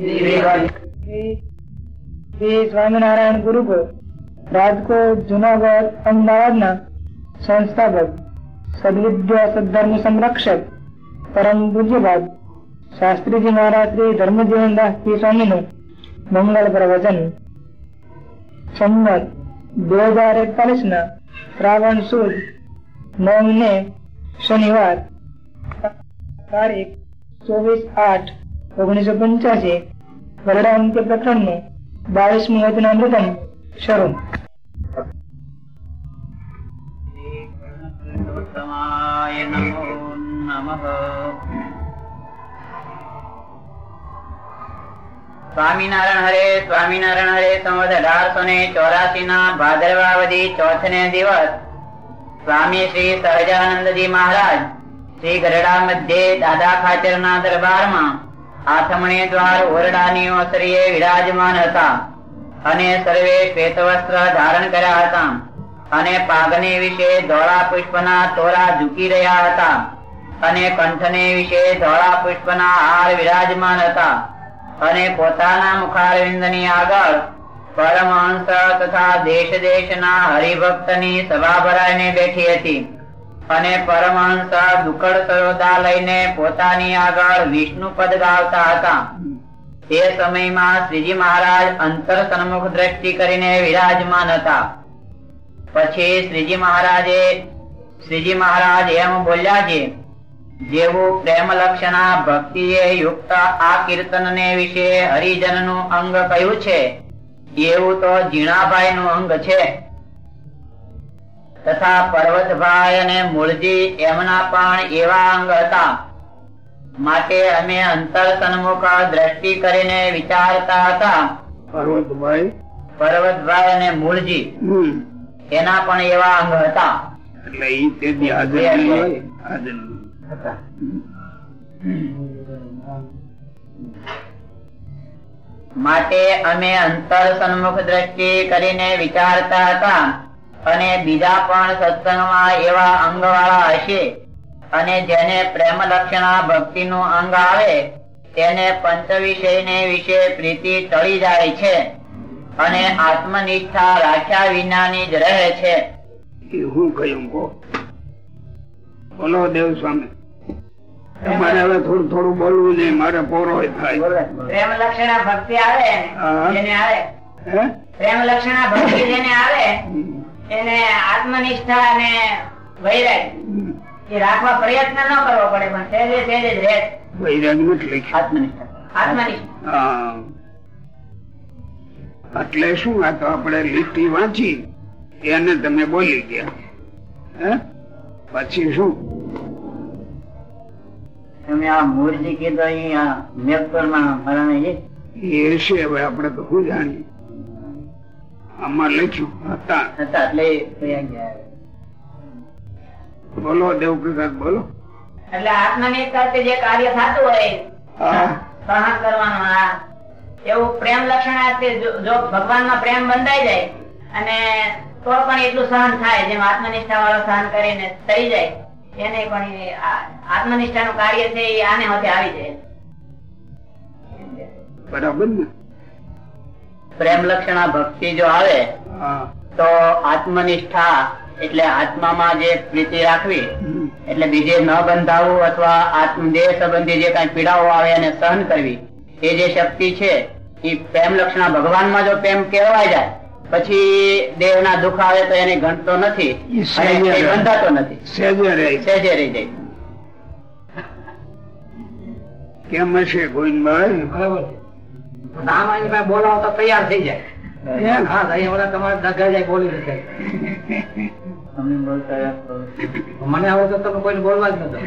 શ્રી સ્વામિનારાયણ ગુરુકુળ, રાજકોટ, જુનાગઢ, અમદાવાદના સંસ્થાપક સદવિદ્યા સદધર્મ સંરક્ષક, પરમ પૂજ્યભાગ શાસ્ત્રીજી મહારાજ શ્રી ધર્મજીવનદાસજી સ્વામીનું મંગળ પ્રવચન. સંમત બે હજાર એકતાલીસ ના શ્રાવણ સુદ નવ ને શનિવાર, તારીખ ચોવીસ આઠ ઓગણીસો પંચ્યાસી. ગરડા અંત્ય પ્રકરણનું બાવીસમું વચનામૃતમ શરૂ સ્વામિનારાયણ હરે સ્વામિનારાયણ હરે, સંવત અઢારસો ને ચોરાસી ના ભાદરવાવધી ચોથ ને દિવસ. સ્વામી શ્રી સહજાનંદજી મહારાજ, શ્રી ગરડા મધ્યે દાદા ખાચર ના દરબારમાં આથમણે દ્વાર ઓરડાની ઓસરીએ વિરાજમાન હતા અને સર્વે શ્વેત વસ્ત્ર ધારણ કર્યા હતા અને પાગને વિશે ધોળા પુષ્પના તોરા ઝૂકી રહ્યા હતા અને કંઠને વિશે ધોળા પુષ્પના હાર વિરાજમાન હતા અને પોતાના મુખારવિંદની આગળ પરમહંસ તથા દેશ દેશના હરિભક્તની સભા ભરાઈને બેઠી હતી. અને પરમહંસ દુકડ સરોદા લઈને પોતાની આગળ વિષ્ણુ પદ ગાવતા હતા. તે સમયમાં શ્રીજી મહારાજ અંતર સન્મુખ દ્રષ્ટિ કરીને વિરાજમાન હતા. પછી શ્રીજી મહારાજે, શ્રીજી મહારાજ એમ બોલ્યા છે જેવું પ્રેમ લક્ષણા ભક્તિ યુક્ત આ કીર્તનને વિશે હરિજનનું અંગ કયું છે, એવું તો જીણાભાઈ નું અંગ છે. તથા પર્વતભાઈ અને મૂળજી એમના પણ એવા અંગ હતા. માટે અમે અંતર સન્મુખ દ્રષ્ટિ કરીને વિચારતા હતા. પર્વતભાઈ? પર્વતભાઈ અને મૂળજી એના પણ એવા અંગ હતા. એટલે ઈ તેથી હાજર હાજર નહીં. માટે અમે અંતર સન્મુખ દ્રષ્ટિ કરીને વિચારતા હતા. અને બીજા પણ સત્સંગમાં એવા અંગ વાળા હશે. અને જેને પ્રેમ લક્ષણા ભક્તિ નું અંગ આવે તેને પંચ વિષય વિશે પ્રીતિ ટળી જાય છે. અને આત્મનિષ્ઠા રાખ્યા વિનાની જ રહે છે. હું કહ્યું કહો બોલો દેવ સ્વામી. તમારે હવે થોડું થોડું બોલવું જોઈએ મારે પોરો થાય. પ્રેમ લક્ષણા ભક્તિ આવે જેને આવે. પ્રેમ લક્ષણા ભક્તિ જેને આવે. એને આત્મનિષ્ઠા અને વૈરાગ એ રાખવા પ્રયત્ન ન કરવો પડે પણ સહેજે સહેજે જ રહે. વૈરાગ નથી આત્મનિષ્ઠા. આત્મનિષ્ઠા. એટલે શું આ તો આપણે લીટી વાંચી એને તમે બોલી ગયા. હે? પછી શું? તમે આ મૂળજી કીધો અહીંયા મેપરમાં મરણ એ છે હવે આપણે તો શું જાણીએ? આમાં લખ્યું. હતા. હતા એટલે. બોલો દેવ પ્રસાદ બોલો એટલે આત્મનિષ્ઠાથી જે કાર્ય થતું હોય સહન કરવાનું આ એવું પ્રેમ લક્ષણ જો ભગવાનમાં પ્રેમ બંધાઈ જાય અને તો પણ એટલું સહન થાય જેમ આત્મનિષ્ઠા વાળો સહન કરીને થઈ જાય એને પણ આત્મનિષ્ઠા નું કાર્ય છે એ આને હોતે આવી જાય. બરાબર ને? પ્રેમ લક્ષણા ભક્તિ જો આવે તો આત્મનિષ્ઠા એટલે આત્મામાં જે પ્રીતિ રાખવી એટલે બીજે ન બંધાવવું અથવા આત્મદેહ સંબંધી જે કઈ પીડાઓ આવે એને સહન કરવી. એ જે શક્તિ છે એ પ્રેમ લક્ષણા ભગવાનમાં જો પ્રેમ કેળવાઈ જાય પછી દેહ ના દુઃખ આવે તો એને ગણતો નથી. બંધાતો નથી. સહેજે રહે. જાય. કેમ હશે ગોવિંદભાઈ બોલાવો તો તૈયાર થઈ જાય. હા. અહીંયા તમારે દગા જાય બોલી શકે તમે બોલતા રહો. મને હવે તો તમે કોઈને બોલવા જ નતો.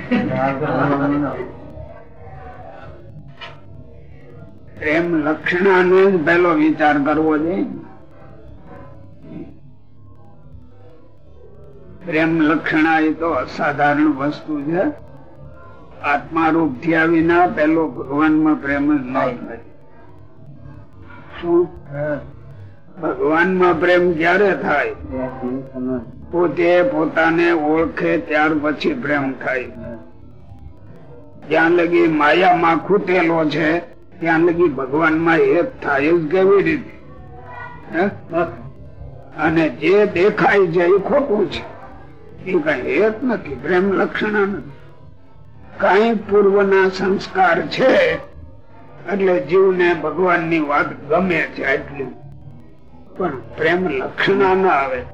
પ્રેમ લક્ષણાનો જ પેલો વિચાર કરવો જોઈએ પ્રેમ લક્ષણા એ તો અસાધારણ વસ્તુ છે. આત્મારૂપ થયા વિના પેલો ભગવાનમાં પ્રેમ જ ન થાયમાં પ્રેમ ક્યારે થાય, પોતે પોતાને ઓળખે ત્યાર પછી પ્રેમ થાય. જ્યાં લગી માયામાં ખૂટેલો છે, ત્યાં લગી ભગવાનમાં એક થાય કેવી રીતે? અને જે દેખાય છે એ ખોટું છે. એ કઈ એક નથી, પ્રેમ લક્ષણ નથી. કઈ પૂર્વના સંસ્કાર છે એટલે જીવને ભગવાનની વાત ગમે છે એટલી પણ પ્રેમ લક્ષણા ના આવે.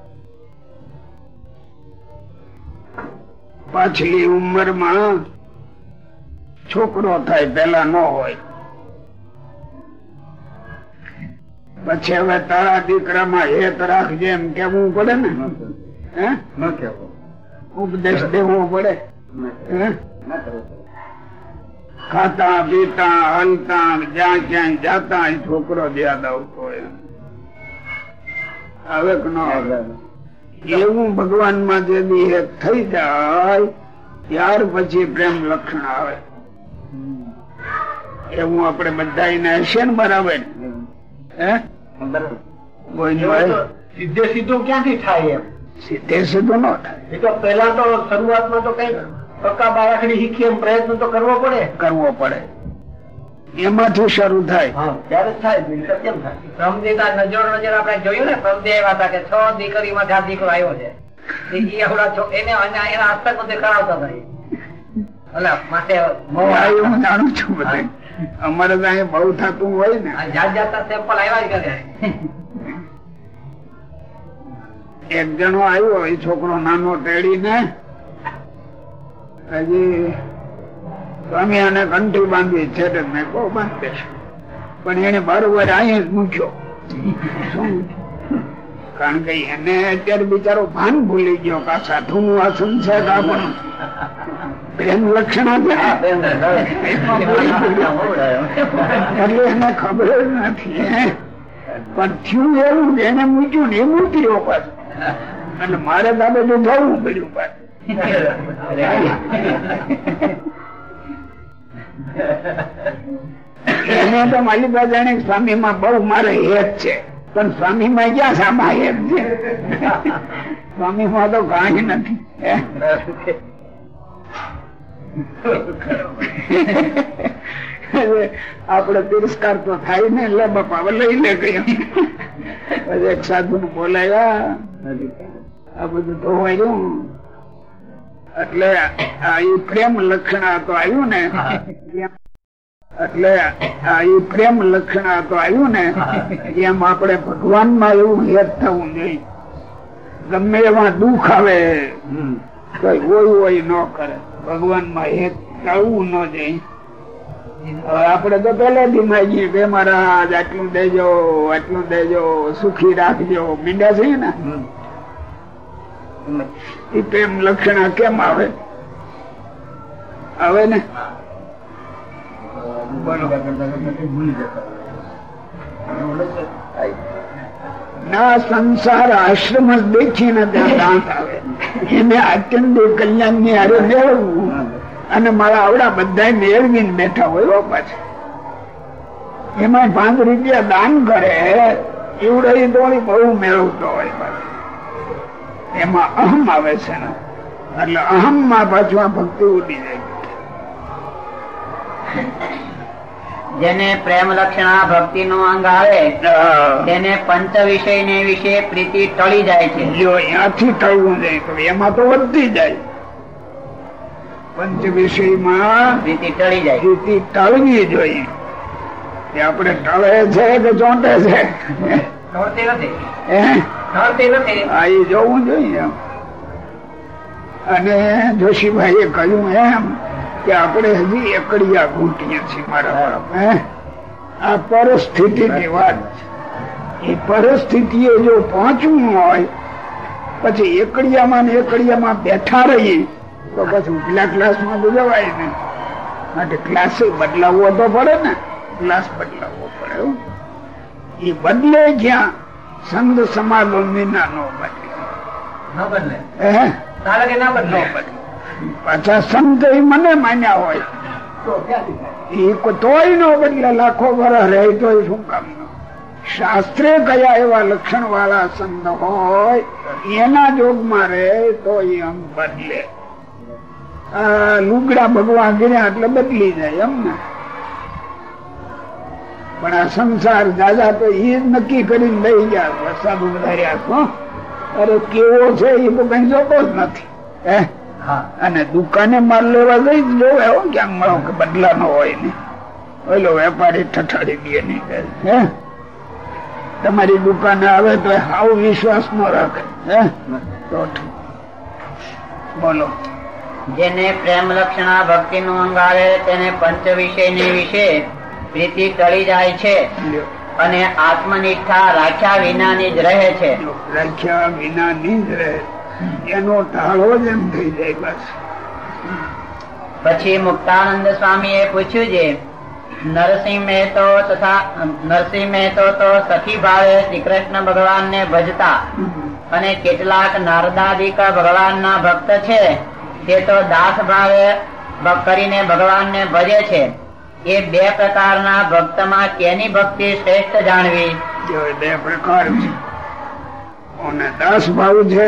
પાછલી ઉંમરમાં છોકરો થાય પેલા ન હોય. પછી હવે તારા દીકરામાં હેત રાખજે એમ કેવું પડે ને? હે? ન કેવું ઉપદેશ દેવો પડે. હે? ખાતા પીતા હલતા જ્યાં ક્યાંય જાતા છોકરો યાદ આવતો હવે એવું ભગવાનમાં જે થઈ જાય ત્યાર પછી પ્રેમ લક્ષણ આવે. એવું આપણે બધા હશે ને બરાબર? હે? સીધે સીધું ક્યાંથી થાય એમ? સીધે સીધું ન થાય. એ તો પેલા તો શરૂઆતમાં તો કઈ પક્કા બારાખડી શીખી એમ પ્રયત્ન તો કરવો પડે. કરવો પડે. એમાંથી શરૂ થાય. ત્યારે થાય સત્યમ થાય? સમજેતા નજર નજર આપણે જોયું ને સમજે એવા હતા કે છ દીકરીમાં ચાર દીકરો આવ્યો છે. એને એના હસ્તક બધે કરાવતા અમારે ત્યાં બહુ થતું હોય ને. જાત જાતના સેમ્પલ આવ્યા જ કરે. એક જણો આવ્યો એ છોકરો નાનો તેડીને હજી સ્વામી આને કંઠી બાંધી છે મેં કહો, બાંધે પણ એને બરોબર અહીંયા જ મૂક્યો. કારણ કે એને અત્યારે બિચારો ભાન ભૂલી ગયો કે આ સાધુ નું આ સંસાર આપણું? પ્રેમ લક્ષણ એટલે એને ખબર નથી. પણ થયું એવું એને મૂક્યું ને એ મૂક્યો પાછું. અને મારે દાદા જવું પડ્યું પાછું. એને તો માલિકા જાણે સ્વામી માં બહુ મારે હેત છે. પણ સ્વામી માં ક્યાં સામા હેત છે? સ્વામી માં તો કઈ નથી આપડે તિરસ્કાર તો થાય ને એટલે બાપા લઈ લે ગયો પછી એક સાધુ બોલાયા આ બધું તો હોય એટલે પ્રેમ લક્ષણ તો આવ્યું ને. એટલે આ ઈ પ્રેમ લક્ષણ તો આવ્યું ને. એમ આપણે ભગવાનમાં એવું હેત થવું જોઈએ. ગમે એમાં દુઃખ આવે કઈ હોય હોય ન કરે. ભગવાનમાં હેત થવું ન જોઈએ. આપડે તો પેલેથી માંગીએ કે મારા આટલું દેજો આટલું દેજો સુખી રાખજો. મીંડા છે ને? એ પ્રેમ લક્ષણ કેમ આવે? આવે ને? ના સંસાર આશ્રમ જ આવે. એને અત્યંત કલ્યાણની હારે મેળવવું. અને મારા આવડા બધા મેળવીને બેઠા હોય પાછા. એમાં પાંચ રૂપિયા દાન કરે. એવડે એ તો બહુ મેળવતો હોય પાછો. એમાં અહમ આવે છે એટલે અહમમાં પાછું આ ભક્તિ ઉડી જાય. જેને પ્રેમ લક્ષણા ભક્તિ નો અંગ આવે તેને પંચ વિષય ને વિશે પ્રીતિ ટળી જાય છે. જો અહીંયાથી ટળવું જાય તો એમાં તો વધતી જાય. પંચ વિષયમાં પ્રીતિ ટળી જાય. પ્રીતિ ટળવી જોઈએ. આપણે ટળે છે કે ચોંટે છે? નડતી નથી. એ જોવું જોઈએ અને જોશીભાઈ એ કહ્યું એમ કે આપણે હજી એકડિયા ઘૂંટીએ છીએ મારા આ પરિસ્થિતિની વાત છે. એ પરિસ્થિતિએ જો પહોંચવું હોય પછી એકડિયામાં ને એકડિયામાં બેઠા રહીએ તો પછી ઉપલા ક્લાસમાં તો જવાય ને. માટે ક્લાસ બદલાવવો તો પડે ને. ક્લાસ બદલાવવો પડે. એ બદલે ક્યાં સંત સમાલો વિના નો બદલે પાછા સંત મને માન્યા હોય? એ તોય નો બદલે લાખો વર્ષ રહે તો શું કામ શાસ્ત્રે કયા એવા લક્ષણ વાળા સંત હોય એના જોગમાં રહે તો એ આમ બદલે. આ લુગડા ભગવાન ગયા એટલે બદલી જાય એમ ને? પણ આ સંસાર દાદા તો એ નક્કી કરીને લઈ ગયા. સાધુ વધાર્યા છો અરે કેવો છે એ તો કઈ જોતો જ નથી. હે? હા. અને દુકાને માલ લેવા જઈ જ જોવે હો. ક્યાંક મળો કે બદલા નો હોય ને. ઓલો વેપારી ઠઠાડી દે કે હે? તમારી દુકાને આવે તો હાવ વિશ્વાસ ન રાખે. હે? તો બોલો. જેને પ્રેમ લક્ષણા ભક્તિ નું અંગ આવે તેને પંચ વિષયની વિશે પ્રીતિ ટળી જાય છે અને આત્મનિષ્ઠા રાખ્યા વિનાની જ રહે છે. રાખ્યા વિના ની જ રહે. એનો ટાળો જ એમ થઈ જાય બસ. પછી મુક્તાનંદ સ્વામી એ પૂછ્યું છે નરસિંહ મહેતો તથા નરસિંહ મહેતો તો સખી ભાવે શ્રી કૃષ્ણ ભગવાન ને ભજતા અને કેટલાક નારદાદિક ભગવાન ના ભક્ત છે તે તો દાસ ભાવે કરીને ભગવાન ને ભજે છે. એ બે પ્રકારના ભક્તમાં કેની ભક્તિ શ્રેષ્ઠ જાણવી? જો બે પ્રકાર છે. અને દાસ ભાવ છે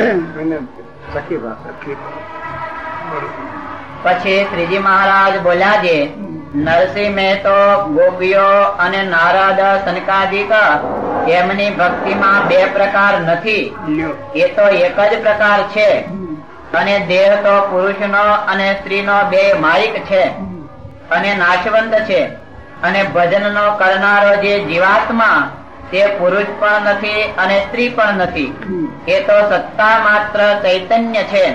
સખી ભાવ. સખી પછી શ્રીજી મહારાજ બોલ્યા છે નરસિંહ મહેતો ગોપીઓ અને નારદ સનકાદિક એમની ભક્તિમાં બે પ્રકાર નથી. એ તો એક જ પ્રકાર છે. અને દેહ તો પુરુષ નો અને સ્ત્રીનો બે માલિક છે. અને નાશવંત છે. અને ભજનનો કરનારો જે જીવાત્મા તે પુરુષ પણ નથી અને સ્ત્રી પણ નથી. એ તો સત્તા માત્ર ચૈતન્ય છે.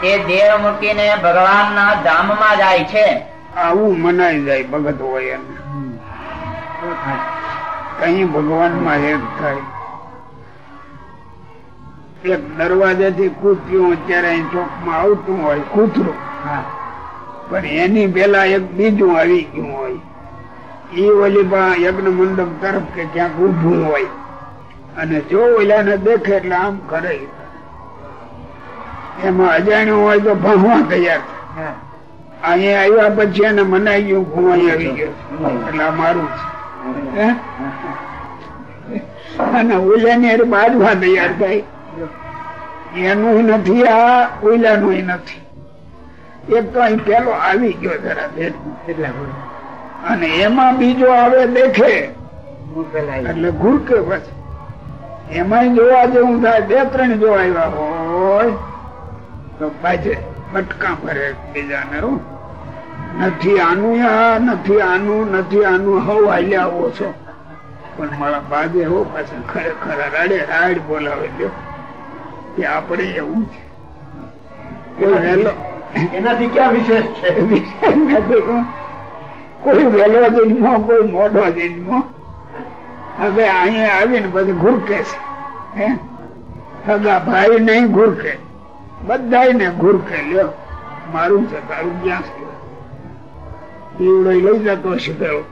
તે દેહ મૂકીને ભગવાનના ધામમાં જાય છે. આવું મનાઈ જાય ભગત હોય એને. કઈ ભગવાનમાં હેત થાય. એક દરવાજે થી કૂતર્યું અત્યારે ચોકમાં આવતું હોય કૂતરું. પણ એની પેલા એક બીજું આવી ગયું હોય. એ ઓલી બા યજ્ઞ મંડપ તરફ કે ક્યાંક ઉભું હોય. અને જો ઓલાને દેખે એટલે આમ કરે. એમાં અજાણ્યું હોય તો ભણવા તૈયાર થાય. અહીંયા આવ્યા પછી એને મનાઈ ગયું ભુવાઈ આવી ગયો. એટલે આ મારું છે. હે? અને ઓલાની અરે બાજવા તૈયાર થાય. એનું નથી આ ઓલાનું નથી. એક તો અહીં પેલો આવી ગયો જરા ભેટમાં. અને એમાં બીજો આવે દેખે. એટલે ગુરકે પછી. એમાં જોવા જેવું થાય બે ત્રણ જો આવ્યા હોય તો બાજે બટકા ભરે બીજાને હું. નથી આનું આ નથી આનું નથી આનું હવ હાલ્યા ઓછો પણ મારા બાજે હો પાછળ ખરેખર રાડે રાડ બોલાવે દો કે આપણે એવું છે એનાથી ક્યાં વિશેષ છે? નથી. કોઈ વહેલો જન્મો કોઈ મોઢો જન્મો હવે અહીંયા આવીને પછી ઘુરકે છે ભાઈ નહીં ઘુરકે બધા ને ઘુરકે લ્યો. મારું છે, તારું ક્યાં છે? ઈવડો લઈ જતો હશે પેલો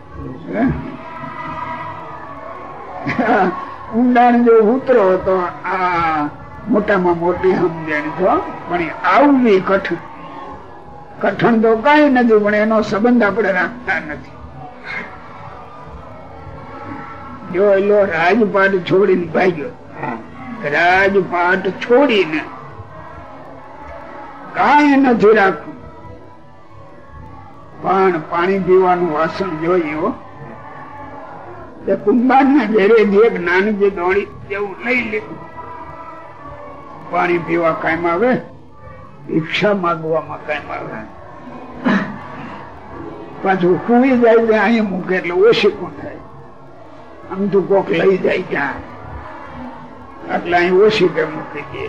ઊંડાણ જો ઉતરો તો આ મોટામાં મોટી સમજણ છો પણ આવું આવવી કઠણ કઠણ તો કઈ નથી, પણ એનો સંબંધ આપણે રાખતા નથી. જો એલો રાજપાટ છોડીને ભાગ્યો, રાજપાટ છોડીને કઈ નથી રાખવું. પણ પાણી પીવાનું વાસણ જોઈએ તે કુંભાર ના ઘેરે એક નાનકી દોડી જેવું લઈ લીધું. પાણી પીવા કાયમ આવે. ભિક્ષા માંગવામાં કઈ આવે પાછું સુઈ જાય ત્યાં અહીંયા મૂકે એટલે ઓછી કોણ થાય. આમ તો કોક લઈ જાય ત્યાં એટલે અહીં ઓછી કે મૂકી દે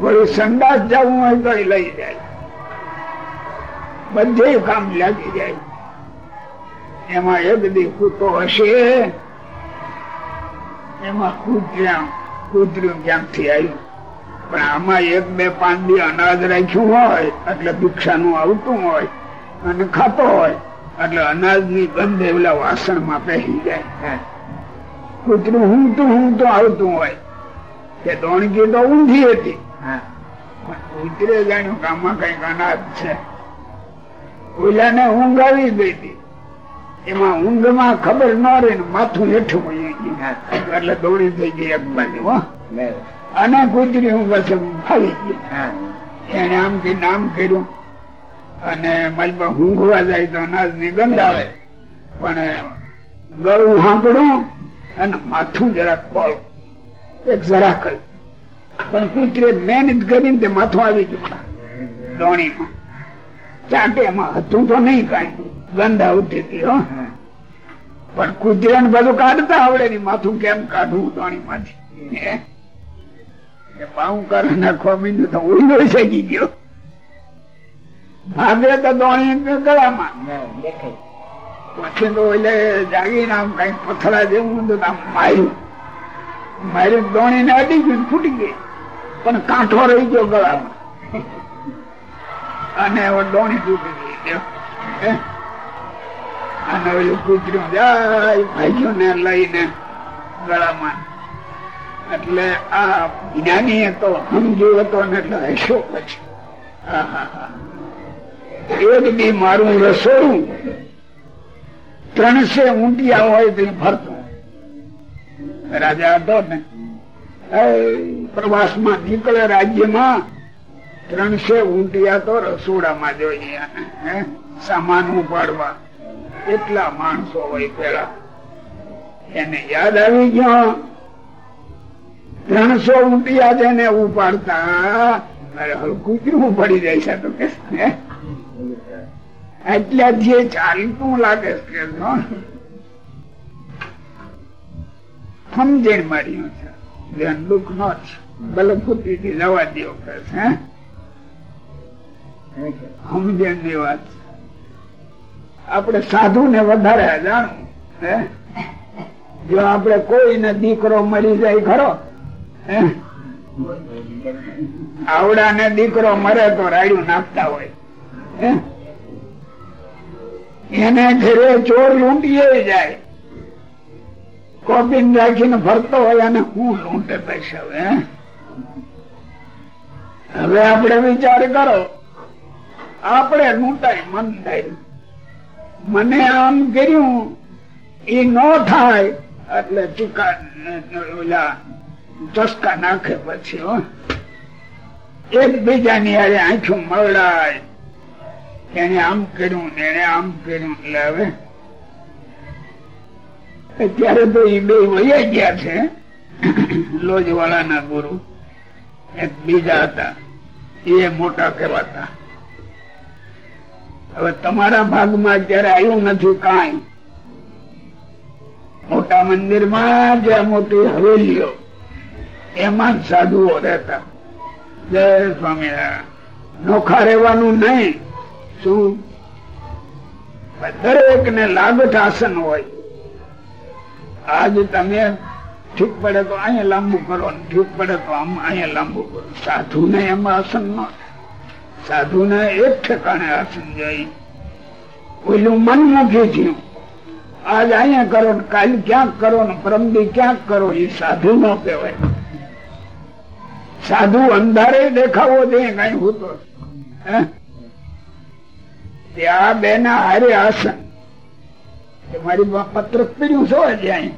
વળી સંદાસ જવું હોય તો લઈ જાય. બધે કામ લાગી જાય. એમાં એક દી કૂતો હશે. એમાં કૂતર્યા કૂતર્યું ક્યાંકથી આવ્યું. પણ આમાં એક બે પાંચ દી અનાજ રાખ્યું હોય એટલે ભિક્ષાનું આવતું હોય અને ખાતો હોય એટલે અનાજની ગંધ એવલા વાસણમાં પહેરી જાય. કૂતરું ઊંઘતું તો આવતું હોય. કે દોણકી તો ઊંધી હતી. પણ કૂતરે જાણ્યું કે આમાં કંઈક અનાજ છે. ઓલાને ઊંઘ આવી ગઈ હતી. એમાં ઊંઘમાં ખબર ન રહી ને માથું હેઠું. એટલે દોડી થઈ ગઈ એક બાજુ અને કૂતરી હું બસ ફાવી ગઈ એને આમ થી નામ કર્યું. અને મજબા ઊંઘવા જાય તો અનાજની ગંધ આવે. પણ ગળું સાંભળું અને માથું જરાક બોલ એક જરા કર્યું પણ કૂતરે મહેનત કરીને તે માથું આવી ગયું. દોણીમાં. ચાટે એમાં હતું તો નહીં કઈ. ગંધ આવતી હતી હો. પણ કૂતરા ને બધું કાઢતા આવડે નહીં માથું કેમ કાઢવું દોણી માંથી પાઉં કરે નાખવા મીંડું તો ઉલ્લો શકી ગયો. ભાગે તો દોણી ગળામાં. પછી તો એટલે જાગીને આમ કઈ પથરા જેવું આમ માર્યું. માર્યું દોણી ને અડી ગયું ફૂટી ગઈ. પણ કાંઠો રહી ગયો ગળામાં. અને હવે દોણી તૂટી ગઈ? અને ઓલું કૂતરું જાય ભાઈઓ ને લઈને ગળામાં. એટલે આ જ્ઞાની હતો સમજુ હતો એટલે હસ્યો પછી. એક બી મારું રસોડું ત્રણસે ઊંટિયા હોય તો ભરતો. રાજા હતો ને. પ્રવાસમાં નીકળે રાજ્યમાં, ત્રણસે ઊંટિયા તો રસોડામાં જોઈએ? સામાન ઉપાડવા. એટલા માણસો હોય પેલા. એને યાદ આવી ગયો. ત્રણસો ઊંટિયા જેને ઉપાડતા હલકું કેવું પડી જાય છે તો એટલે જે ચાલતું લાગે કે સમજણ મળ્યું છે ધ્યાન દુઃખ નો જ ભલે જવા દેવો કે છે? સમજણની વાત. આપણે સાધુ ને વધારે જાણવું જો આપણે કોઈને દીકરો મરી જાય ખરો? આવડા ને દીકરો મરે તો રાડ્યું નાખતા હોય. એને ઘરે ચોર લૂંટીએ જાય. કોપીન રાખીને ફરતો હોય અને હું લૂંટે પૈસા હવે આપણે વિચાર કરો. આપણે લૂંટાય મન થાય મને આમ કર્યું એ ન થાય, એટલે ચુકા ચસકા નાખે પછી એકબીજાની હારે આંખો મળાય એને આમ કર્યું ને એને આમ કર્યું, એટલે હવે અત્યારે તો એ બે વયા ગયા છે. લોજવાળાના ગુરુ એક બીજા હતા. એ મોટા કહેવાતા. હવે તમારા ભાગમાં અત્યારે આવ્યું નથી કાંઈ. મોટા મંદિરમાં જે મોટી હવેલીઓ. એમાં જ સાધુઓ રહેતા. જય સ્વામિનારાયણ. નોખા રહેવાનું નહીં. શું? દરેક ને લાગત આસન હોય. આજ તમે ઠીક પડે તો અહીંયા લાંબુ કરો ઠીક પડે તો આમ અહીંયા લાંબુ કરો. સાધુ ને એમાં આસન ન સાધુ ને એક ઠેકાણે આસન જાય. મન મનમુખી થયું. આજ અહીંયા કરો કાલ ક્યાંક કરો ને પરમદી ક્યાંક કરો, એ સાધુ ન કહેવાય. સાધુ અંધારે દેખાવો જોઈએ કઈ હોતો ત્યાં બે ના હારે આસન. મારી પત્ર પીડ્યું છો ત્યાં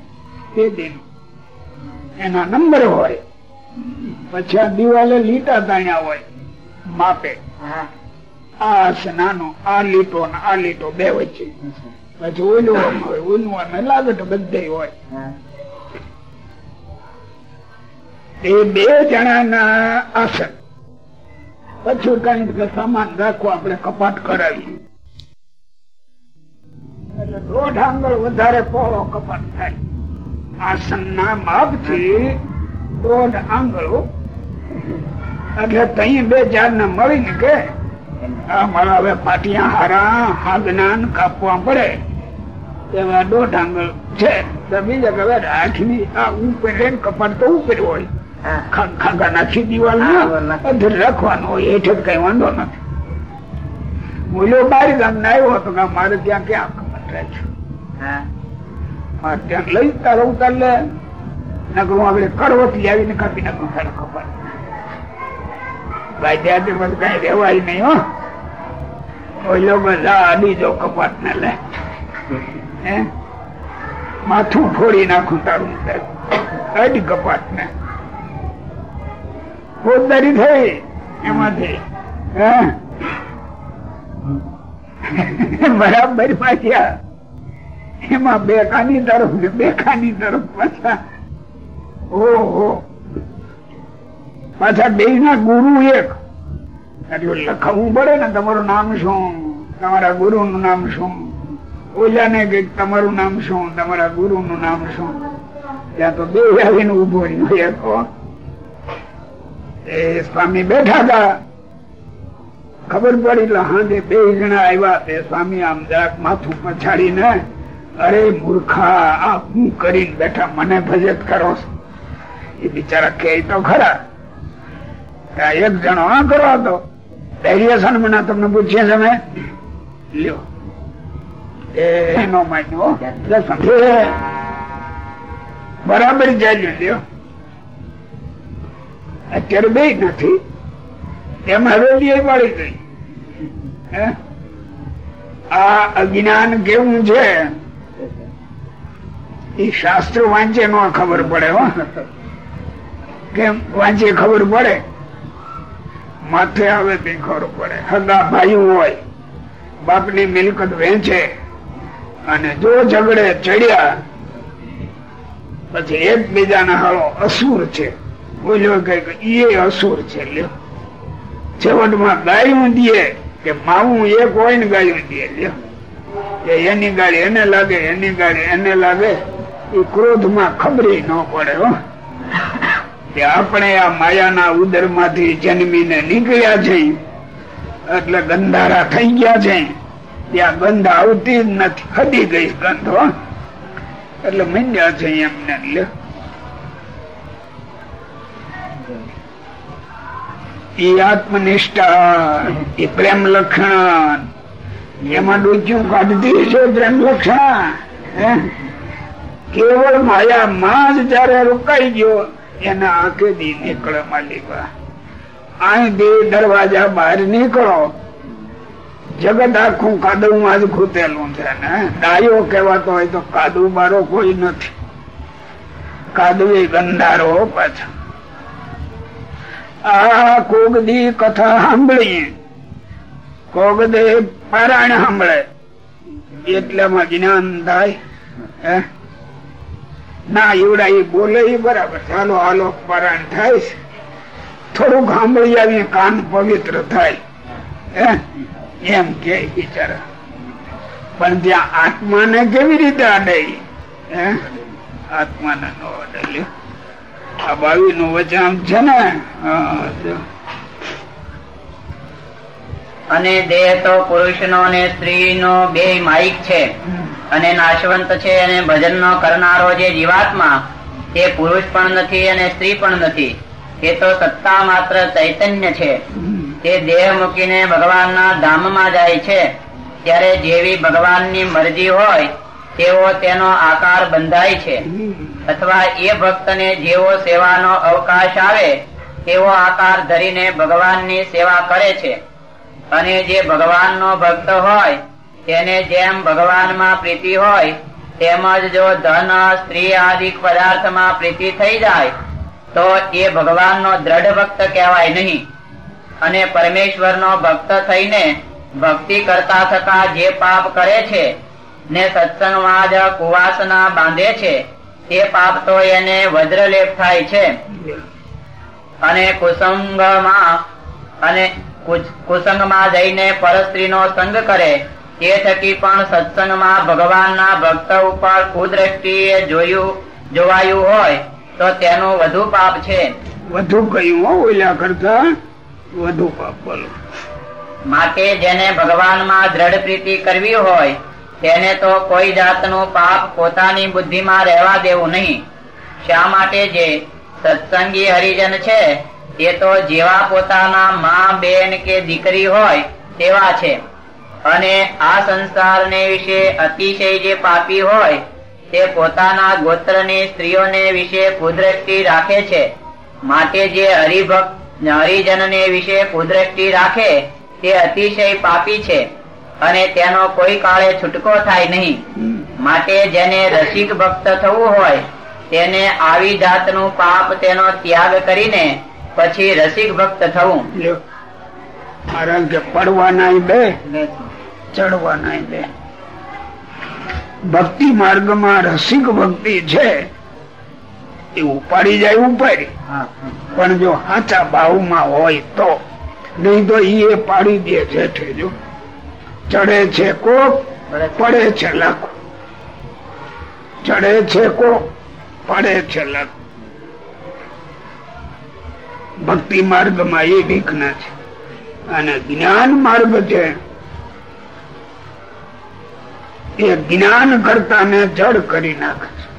તે દિન. એના નંબર હોય. પછી આ દિવાલે લીટા તાણ્યા હોય. માપે. આ આસન આનો આ લીટો ને આ લીટો બે વચ્ચે પછી ઓલું હોય ઓલું લાગે તો બધે હોય. એ બે જણાના આસન પછી કઈ સામાન રાખો, આપણે કપાટ કરાવી એટલે દોઢ આંગળ વધારે પહોળો કપાટ થાય. આસન ના માપથી એટલે તહી બે ચાર ને મળીને કે, આ મારા હવે પાટિયા હારા હાગના ને કાપવા પડે. એવા દોઢ આંગળ છે. બીજા કે રાખીની આ ઉપર કપાટ તો ઉપર હોય. ખા- ખાગા નાખી દિવાલ અધર રાખવાનો હોય હેઠળ કઈ વાંધો નથી. બોલ્યો બાર ગામ ના આવ્યો હતો કે મારે ત્યાં ક્યાં ખબર રહે છે. ત્યાં લઈ તારો ઉતાર લે નકરું આપણે કરવતી આવીને કાપી નાખું તારો ખબર. ભાઈ ત્યાં બધું કઈ રેવાય નહીં હો. બોલ્યો બધા અડી જો કપાટ ને લે. હે? માથું ફોડી નાખું તારું અડી કપાટ ને ફોજદારી થઈ. એમાંથી. બરાબર પાછા. એમાં બેકાની તરફ ને બેકાની તરફ પાછા. ઓહો. પાછા બે ના ગુરુ એક. એટલું લખવું પડે ને તમારું નામ શું? તમારા ગુરુ નું નામ શું? ઓલાને કંઈક તમારું નામ શું? તમારા ગુરુ નું નામ શું? ત્યાં તો બે આવીને ઊભો રહ્યો એ સ્વામી બેઠા હતા. ખબર પડી એટલે હાજે બે જણા આવ્યા તે સ્વામી આમ જરાક માથું પછાડીને અરે મૂર્ખા આ હું કરીને બેઠા મને ભજત કરો એ બિચારા કે તો ખરા. એક જણો આ કરો હતો. ધૈર્ય મને તમને પૂછીએ તમે લ્યો. એનો માન્યો. બરાબર જાય લ્યો. અત્યારે બે નથી. એમાં હવેલી પડી ગઈ. આ અજ્ઞાન કેવું છે? એ શાસ્ત્ર વાંચે નો ખબર પડે, હો. કેમ? વાંચે ખબર પડે? માથે આવે તે ખબર પડે. હગા ભાઈ હોય, બાપની મિલકત વેચે અને જો ઝઘડે ચડ્યા, પછી એકબીજાના હાળો અસુર છે. બોલ્યો કે એ અસુર છે, લ્યો. છેવટમાં ગાયું દે કે માવું એક હોય ને ગાયું દે, લ્યો. એની ગાડી એને લાગે, એની ગાડી એને લાગે, એ ક્રોધમાં ખબરી ન પડે, હો. કે આપણે આ માયાના ઉદરમાંથી જન્મીને નીકળ્યા છે. એટલે ગંધારા થઈ ગયા છે. ત્યાં ગંધ આવતી જ નથી હદી ગઈ ગંધ એટલે મંડ્યા છે એમને લે એ આત્મનિષ્ઠા, એ પ્રેમ લક્ષણ. એમાં ડૂચ્યું કાઢતી છે પ્રેમ લક્ષણ કેવળ માયા માં જ જયારે રોકાઈ ગયો, એના આંખે દી નીકળે માલિકા. અહીંથી દરવાજા બહાર નીકળો. જગત આખું કાદવમાં જ ખૂતેલું છે ને ડાયો કહેવાતો હોય તો કાદવ બારો કોઈ નથી. કાદવી ગંધારો પાછો. આ કોગદી કથા સાંભળી. કોગદે પારાયણ સાંભળે. એટલામાં જ્ઞાન થાય ના એવડા એ બોલે બરાબર. ચાલો હાલો, પારાયણ થાય થોડુંક સાંભળી આવી કાન પવિત્ર થાય એમ કે બિચારા. પણ ત્યાં આત્માને કેવી રીતે અડે આત્માને ન અડે આ બાવી નું વચન છે ને? અને દેહ તો પુરુષ નો અને સ્ત્રી નો બે માઇક છે. અને નાશવંત છે અને ભજન નો કરનારો જે જીવાત્મા તે પુરુષ પણ નથી અને સ્ત્રી પણ નથી. તે તો સત્તા માત્ર ચૈતન્ય છે. તે દેહ મૂકીને ભગવાનના ધામમાં જાય છે. ત્યારે જેવી ભગવાનની મરજી હોય તેવો તેનો આકાર બંધાય છે. અથવા એ ભક્તને જેવો સેવાનો અવકાશ આવે, તેવો આકાર ધરીને ભગવાનની સેવા કરે છે. અને જે ભગવાનનો ભક્ત હોય, તેને જેમ ભગવાનમાં પ્રીતિ હોય તેમજ જો ધન, સ્ત્રી આદિ પદાર્થમાં પ્રીતિ થઈ જાય, તો એ ભગવાનનો દ્રઢ ભક્ત કહેવાય નહીં. અને પરમેશ્વરનો ભક્ત થઈને ભક્તિ કરતા થતા જે પાપ કરે છે ને સત્સંગમાં જ કુવાસના બાંધે છે. તે પાપ તો એને વજ્રલેપ થાય છે. અને કુસંગમાં અને કુસંગમાં જઈને પરસ્ત્રીનો સંગ કરે. તે થકી પણ સત્સંગમાં ભગવાનના ભક્ત ઉપર કુદ્રષ્ટિએ જોયું જોવાયું હોય તો તેનું વધુ પાપ છે. વધુ કયું ઓલા કરતા? વધુ પાપ બોલો. માટે જેને ભગવાનમાં દ્રઢ પ્રીતિ કરવી હોય તેને તો કોઈ જાતનું પાપ પોતાની બુદ્ધિમાં રહેવા દેવું નહીં. શા માટે જે સત્સંગી હરિજન છે, તે તો જેવા પોતાના મા, બેન કે દીકરી હોય તેવા છે. અને આ સંસારને વિશે અતિશય જે પાપી હોય, તે પોતાના ગોત્રની સ્ત્રીઓને વિશે કુદ્રષ્ટિ રાખે છે. માટે જે હરિભક્ત, હરિજનને વિશે કુદ્રષ્ટિ રાખે, તે અતિશય પાપી છે. અને તેનો કોઈ કાળે છૂટકો થાય નહીં. માટે જેને રસિક ભક્ત થવું હોય તેને આવી જાતનું પાપ તેનો ત્યાગ કરીને પછી રસિક ભક્ત થવું. કારણ કે પડવાના બે ચડવાના બે. ભક્તિ માર્ગમાં રસિક ભક્તિ છે એ ઉપાડી જાય ઉપાડી પણ જો સાચા ભાવમાં હોય તો નહીં તો એ પાડી દે છે જો. ચડે છે કોક પડે છે. લખ. ચડે છે કોક પડે છે લખ. ભક્તિ માર્ગમાં એ ભીખના છે. અને જ્ઞાન માર્ગ છે. એ જ્ઞાન કરતા ને જડ કરી નાખે છે.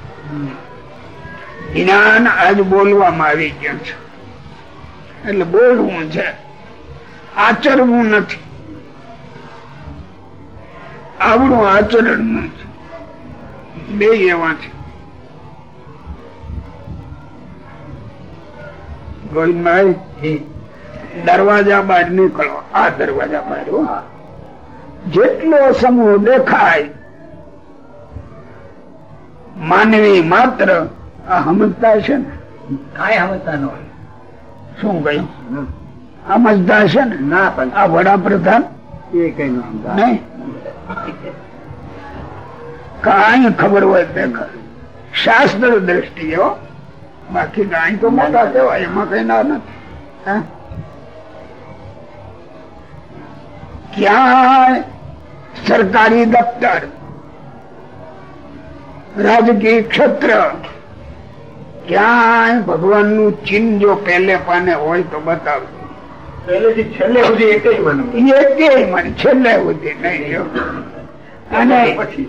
જ્ઞાન આજ બોલવામાં આવી ગયું છે. એટલે બોલવું છે. આચરવું નથી. આવડું આચરણ નથી બે એવા છે ગોવિંદભાઈ દરવાજા બહાર નીકળો. આ દરવાજા બહાર જેટલો સમૂહ દેખાય માનવી માત્ર આ સમજતા છે ને? કઈ સમજતા ન હોય. શું કહ્યું સમજતા છે ને? ના પણ આ વડાપ્રધાન? એ કઈ નહીં? કાંઈ ખબર હોય તે શાસ્ત્ર દ્રષ્ટિએ. બાકી કાંઈ તો મોટા કહેવાય, એમાં કઈ ના નથી? ક્યાંય સરકારી દફતર, રાજકીય ક્ષેત્ર, ક્યાંય ભગવાનનું ચિહ્ન જો પેલે પાને હોય તો બતાવજો પહેલેથી છેલ્લે સુધી એક માનવું એ કે છેલ્લે સુધી નહીં અને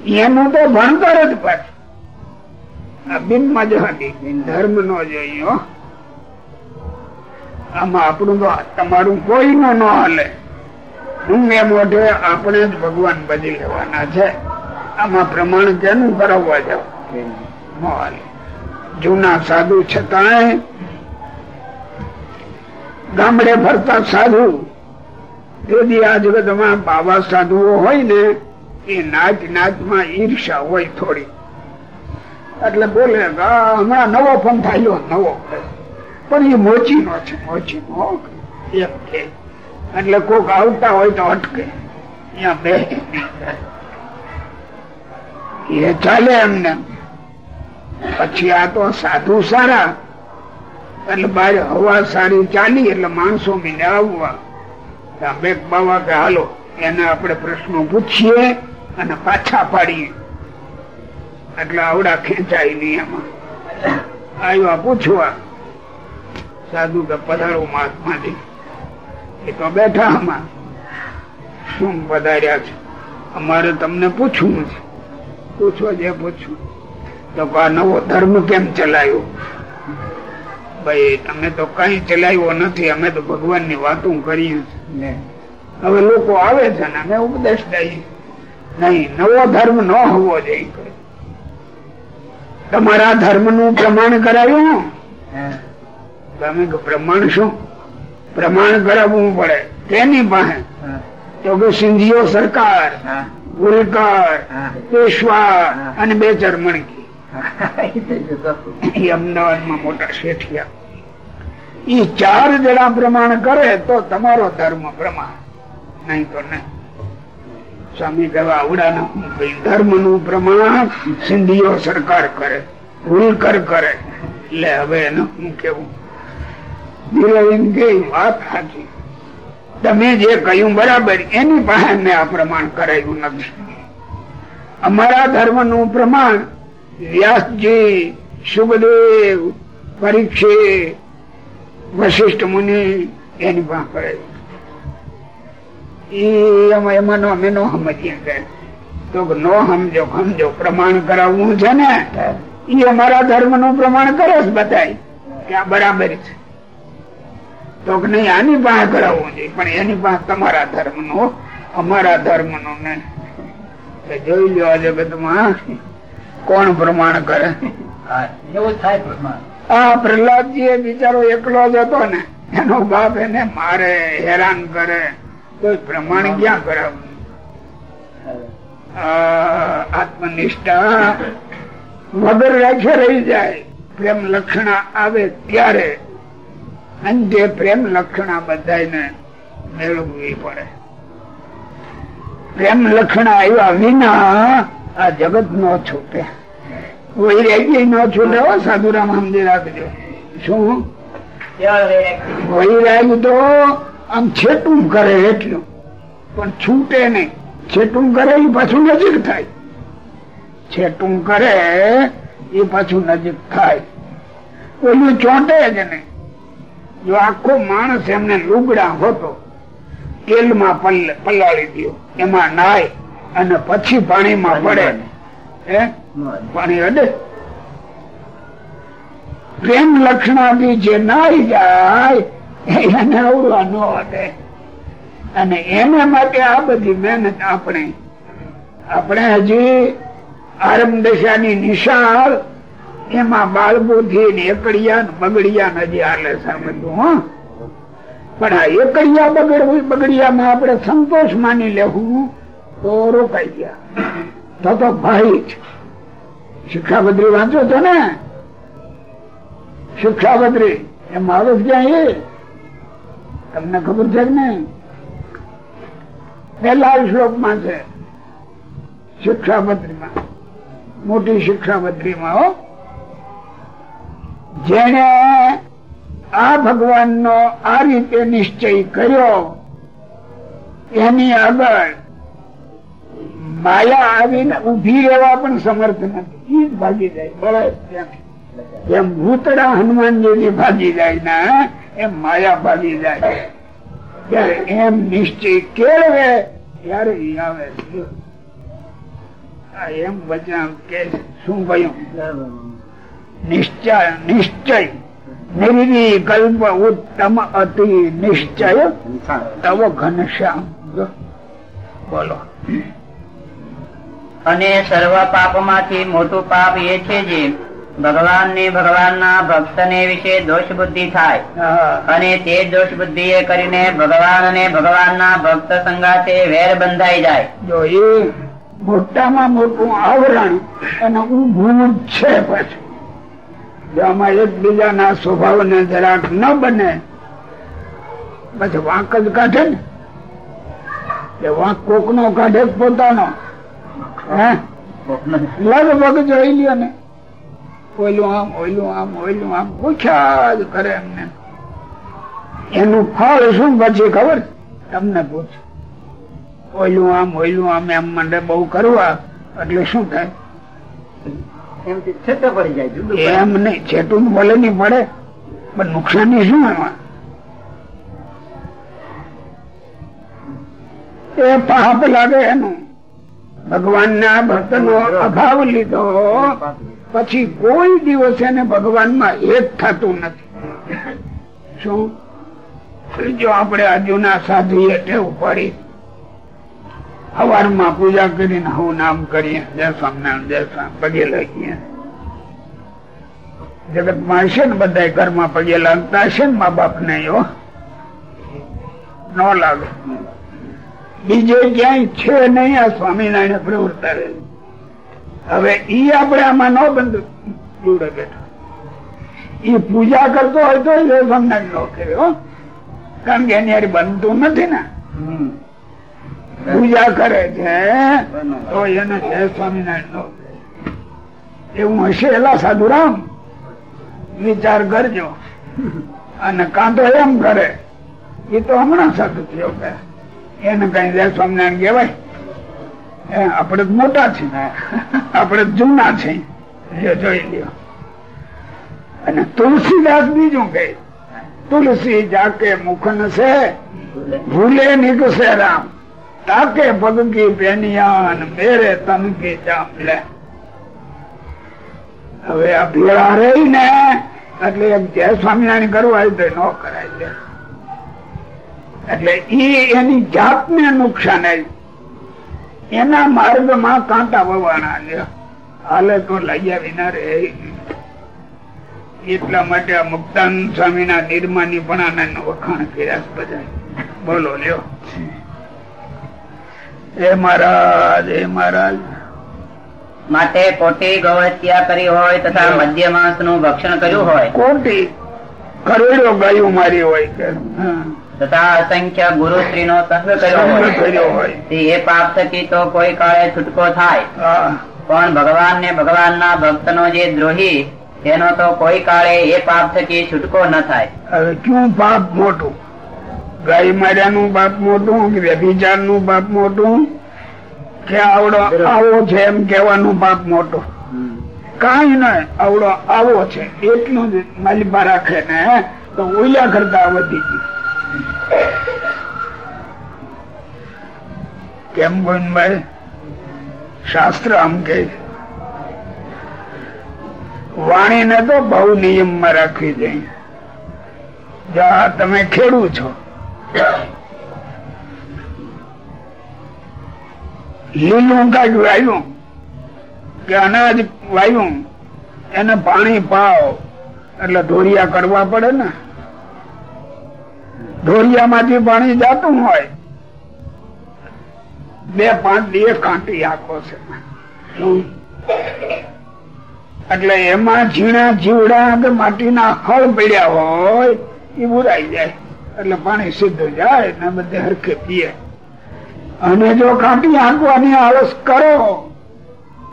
એનું તો ભણતર જ પાછું. ધર્મ નો જોઈએ આમાં આપણું તો તમારું કોઈ નું ન હાલે ઊંઘે મોઢે આપણે જ ભગવાન બદલી લેવાના છે. આમાં પ્રમાણ કેનું કરાવવા જાવ ન હાલે. જૂના સાધુ છતાંય ગામડે ફરતા સાધુ. તેથી આ જગતમાં બાબા સાધુઓ હોય ને, એ નાચ નાચમાં ઈર્ષા હોય થોડી. એટલે બોલે હમણાં નવો ફોન થયેલો, નવો. પણ એ મોચી નો છે મોચી નો એમ કે. એટલે કોક આવતા હોય તો અટકે. અહીંયા બે. એ ચાલે એમને. પછી આ તો સાધુ સારા. એટલે બાર હવા સારી ચાલી એટલે માણસો મીને આવવા. બેક બાવા કે હાલો, એને આપણે પ્રશ્નો પૂછીએ અને પાછા પાડીએ. એટલે આવડા ખેંચાય નહીં એમાં આવ્યા પૂછવા. સાધુ કે પધારો મહાત્માજી. એ તો બેઠા આમાં. શું પધાર્યા છે? અમારે તમને પૂછવું છે. પૂછવા જે પૂછવું તો આ નવો ધર્મ કેમ ચલાયો? ભાઈ અમે તો કઈ ચલાવ્યો નથી અમે તો ભગવાનની વાતો કરીએ હવે લોકો આવે છે ને અમે ઉપદેશ દઈએ. નહીં નવો ધર્મ ન હોવો જોઈએ. તમારા ધર્મનું પ્રમાણ કરાવ્યું? તમે પ્રમાણ શું? પ્રમાણ કરાવવું પડે. તેની પાસે તો કે સિંધીઓ સરકાર ગુલકર પેશવા અને બે ચાર મણકી અમદાવાદમાં મોટા શેઠિયા. એ ચાર જણા પ્રમાણ કરે તો તમારો ધર્મ પ્રમાણ. નહીં તો નહીં. સ્વામી કહેવા, આવડાના ધર્મનું પ્રમાણ સિંધીઓ સરકાર કરે હુલકર કરે. એટલે હવે એને હું કેવું? ધીરેન કે વાત સાચી. તમે જે કહ્યું બરાબર, એની પાસે મેં આ પ્રમાણ કરાયું નથી. અમારા ધર્મનું પ્રમાણ વ્યાસજી સુખદેવ પરીક્ષિત વશિષ્ઠ મુનિ, એની પાસે એ અમારા ધર્મનું પ્રમાણ કરે બતાય આ બરાબર છે. તો નહીં, આની પાસે કરાવવું જોઈએ પણ એની પાસે તમારા ધર્મનું અમારા ધર્મનું. ને જોઈ લો આ જગતમાં. કોણ પ્રમાણ કરે? એવું થાય પ્રમાણ. આ પ્રહલાદજી એ બિચારો એકલો જ હતો ને એનો બાપ એને મારે હેરાન કરે. કોઈ પ્રમાણ ક્યાં કરાવું આત્મનિષ્ઠા વગર રાખે રહી જાય. પ્રેમ લક્ષણા આવે ત્યારે અંતે પ્રેમ લક્ષણા બધાને મેળવવી પડે. પ્રેમ લક્ષણા આવ્યા વિના આ જગત નો છૂટે વૈરાગ્ય નો છૂટે હો સાધુરામ સમજી રાખજો શું? વૈરાગ તો આમ છેટું કરે એટલું. પણ છૂટે નહીં. છેટું કરે એ પાછું નજીક થાય. છેટું કરે એ પાછું નજીક થાય. ઓલું ચોંટે જ નહીં. જો આખો માણસ એમને લુગડા હોતો તેલમાં પલાળી દો એમાં નાય. અને પછી પાણીમાં પડે પાણી અડે પ્રેમ લક્ષણાથી જે નાઈ જાય એને અવળવા ન વધે અને એને માટે આ બધી મહેનત આપણે. આપણે હજી આરંભ દશાની નિશાળ એમાં બાળબોથી એકડિયા ને બગડિયા હજી હાલે છે બધું હા. પણ આ એકડિયા બગડ બગડિયામાં આપણે સંતોષ માની લેવું. તો રોકાઈ ગયા. તો તો ભાઈ જ. શિક્ષાબદ્રી વાંચો છો ને? શિક્ષાબદ્રી એ આવે ક્યાં એ તમને ખબર છે કે નહીં? શ્લોકમાં છે શિક્ષાબદ્રીમાં મોટી શિક્ષાબદ્રીમાં હો. જેને આ ભગવાનનો આ રીતે નિશ્ચય કર્યો, એની આગળ માયા આવીને ઊભી રહેવા પણ સમર્થ નથી. ભાગી જાય. બરાબર. એમ. ભૂતડા હનુમાનજી ભાગી જાય ના એમ માયા ભાગી જાય. ત્યારે એમ નિશ્ચય કેળવે ત્યારે આવે એમ વચન કે શું ભયું? નિશ્ચય નિશ્ચય. નિર્વિકલ્પ ઉત્તમ અતિ નિશ્ચય. તવ ઘનશ્યામ. બોલો. અને સર્વ પાપમાંથી મોટું પાપ એ છે જે ભગવાન ને ભગવાન ના ભક્ત ને વિશે દોષ બુદ્ધિ થાય અને તે દોષ બુદ્ધિ એ કરીને ભગવાન અને ભગવાન ના ભક્ત સંગાતે વેર બંધાઈ જાય. જો એ મોટામાં મોટું આવરણ અને ઉભું છે પછી. આમાં એકબીજાના સ્વભાવ ને જરાક ન બને પછી વાંક જ કાઢે ને. વાંક કોક નો કાઢે પોતાનો. લગભગ જોઈ લ્યો ને. ઓયલું આમ ઓયલું આમ ઓયલું આમ. પૂછ્યા જ કરે એમને. એનું ફળ શું પછી ખબર? તમને પૂછ. ઓયલું આમ ઓયલું આમ એમ મને બહુ કરવા. એટલે શું થાય? એમ નહીં છેટું ભલે નહીં પડે પણ નુકસાની શું એમાં? એ પાપ લાગે એનું. ભગવાન ના ભક્ત નો અભાવ લીધો, પછી કોઈ દિવસ એને ભગવાનમાં એક થતું નથી. શું? જો આપણે અર્જુના સાધુ એટલે ટેવ પડી સવાર પૂજા કરીને હું નામ કરીએ, જય સ્વામિનારાયણ, જય સ્વામી પગે લાગીએ. જગતમાં હશે ને બધા ઘરમાં પગે લાગતા હશે ને મા બાપ ને ન લાગે. બીજે ક્યાંય છે નહીં આ સ્વામિનારાયણ પ્રવૃત્તા રહે. હવે ઈ આપણે આમાં ન બંધ ઈ પૂજા કરતો હોય તો સ્વામિનારાયણ નો કર્યો કારણ કે એની બનતું નથી ને. પૂજા કરે છે તો એને છે સ્વામિનારાયણ નો એવું હશે એલા સાધુરામ? વિચાર કરજો. અને કાં તો એમ કરે. એ તો હમણાં સાધુ થયો કે. એને કઈ સ્વામિનારાયણ કહેવાય? આપણે મોટા છે આપણે જૂના છે જોઈ લ્યો. અને તુલસીદાસ બીજું કહે, તુલસી જાકે મુખન છે ભૂલે નીકળશે રામ. તાકે પગકી પેનિયાન મેરે તન કે લે. હવે આ ભેળા રહી ને એટલે જય સ્વામિનારાયણ કરવા નો ન કરાય એટલે એની જાતને નુકસાન એના માર્ગમાં કાંટા વવાના છે. હાલે તો લઈ વિના રે એટલા માટે આ મુક્તાન સ્વામી ના નિર્માની પણ વખાણ કર્યા બધા બોલો લ્યો. એ મહારાજ એ મહારાજ. માટે કોટી ગૌહત્યા કરી હોય તથા મધ્ય માસનું ભક્ષણ કર્યું હોય. કોટી કરોડો ગાયું મારી હોય કે. તથા અસંખ્ય ગુરુ શ્રી નો સંગ કર્યો હોય. એ પાપ થકી તો કોઈ કાળે છૂટકો થાય. પણ ભગવાન ને ભગવાનના ભક્તનો જે દ્રોહી તેનો તો કોઈ કાળે એ પાપ થકી છૂટકો ન થાય. હવે ક્યું પાપ મોટું? ગાય માર્યાનું પાપ મોટું કે વ્યભિચારનું પાપ મોટું? કે આવડો આવો છે એમ કેવાનું પાપ મોટું? કઈ નહીં આવડો આવો છે. એટલું જ માલિપા રાખે ને તો ઓલા કરતા વધી ગયું. કેમ ગોવિંદભાઈ શાસ્ત્ર આમ કે વાણી ને તો બહુ નિયમમાં રાખવી જોઈએ. જા, તમે ખેડૂ છો. લીલું કાંઈક વાવ્યું કે અનાજ વાયુ, એને પાણી પાવ એટલે ઢોરિયા કરવા પડે ને. ઢોરિયા માંથી પાણી જતું હોય, બે પાંચ દિવસ કાંટી આખો છે. એટલે એમાં ઝીણા જીવડા કે માટીના હળ પડ્યા હોય, એ બુરાઈ જાય. એટલે પાણી સીધું જાય ને બધે હરખે પીએ. અને જો કાંટી આંકવાની આળસ કરો,